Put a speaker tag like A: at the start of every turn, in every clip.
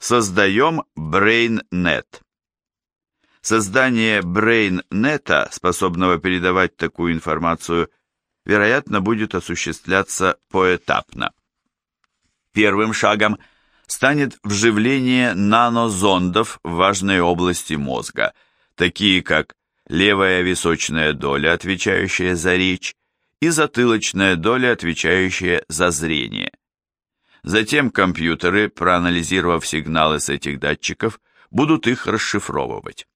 A: Создаем BrainNet. Создание BrainNet, способного передавать такую информацию, вероятно, будет осуществляться поэтапно. Первым шагом станет вживление нанозондов в важные области мозга, такие как левая височная доля, отвечающая за речь, и затылочная доля, отвечающая за зрение. Затем компьютеры, проанализировав сигналы с этих датчиков, будут их расшифровывать.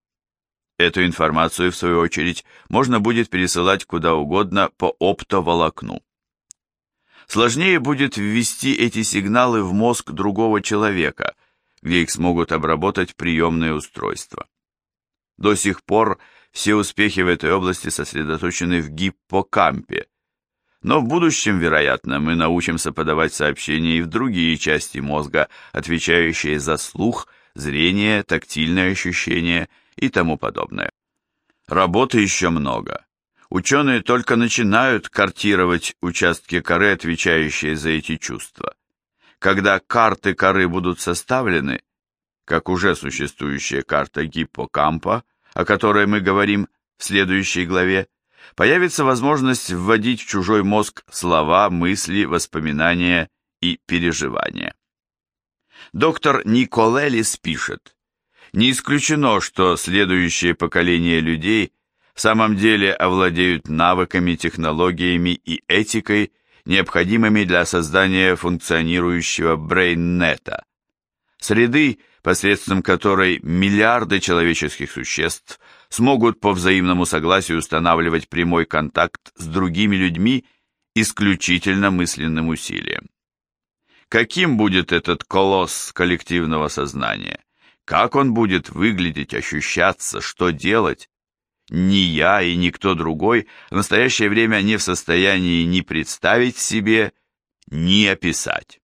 A: Эту информацию, в свою очередь, можно будет пересылать куда угодно по оптоволокну. Сложнее будет ввести эти сигналы в мозг другого человека, где их смогут обработать приемные устройства. До сих пор все успехи в этой области сосредоточены в гиппокампе, но в будущем, вероятно, мы научимся подавать сообщения и в другие части мозга, отвечающие за слух, зрение, тактильные ощущения и тому подобное. Работы еще много. Ученые только начинают картировать участки коры, отвечающие за эти чувства. Когда карты коры будут составлены, как уже существующая карта гиппокампа, о которой мы говорим в следующей главе, появится возможность вводить в чужой мозг слова, мысли, воспоминания и переживания. Доктор Николелис пишет, не исключено, что следующее поколение людей в самом деле овладеют навыками, технологиями и этикой, необходимыми для создания функционирующего брейннета, среды, посредством которой миллиарды человеческих существ смогут по взаимному согласию устанавливать прямой контакт с другими людьми исключительно мысленным усилием. Каким будет этот колосс коллективного сознания? Как он будет выглядеть, ощущаться, что делать? Ни я и никто другой в настоящее время не в состоянии ни представить себе, ни описать.